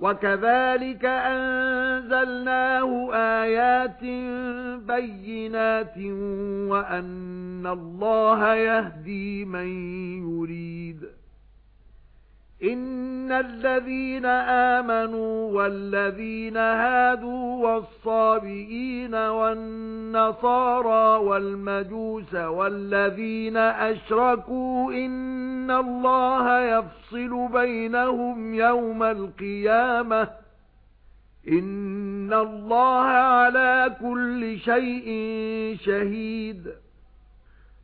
وَكَذَلِكَ أَنزَلْنَاهُ آيَاتٍ بَيِّنَاتٍ وَأَنَّ اللَّهَ يَهْدِي مَن يُرِيدُ إِنَّ الَّذِينَ آمَنُوا وَالَّذِينَ هَادُوا وَالصَّابِئِينَ وَالنَّصَارَى وَالْمَجُوسَ وَالَّذِينَ أَشْرَكُوا إِنَّ اللَّهَ يَفْصِلُ بَيْنَهُمْ يَوْمَ الْقِيَامَةِ إِنَّ اللَّهَ عَلَى كُلِّ شَيْءٍ شَهِيدٌ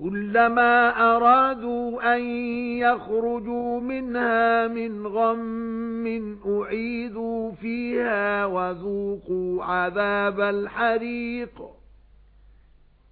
كُلَّمَا أَرَادُوا أَن يَخْرُجُوا مِنْهَا مِنْ غَمٍّ أُعِيدُوا فِيهَا وَذُوقُوا عَذَابَ الْحَرِيقِ.